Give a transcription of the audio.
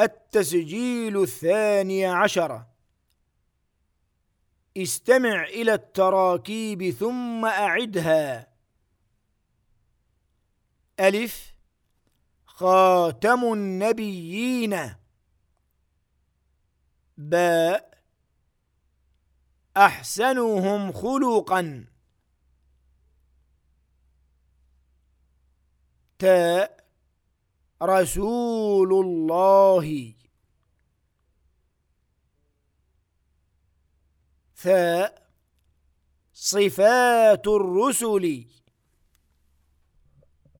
التسجيل الثاني عشر. استمع إلى التراكيب ثم أعدها. ألف. خاتم النبيين. باء. أحسنهم خلقا. تاء. رسول الله. ثاء صفات الرسل.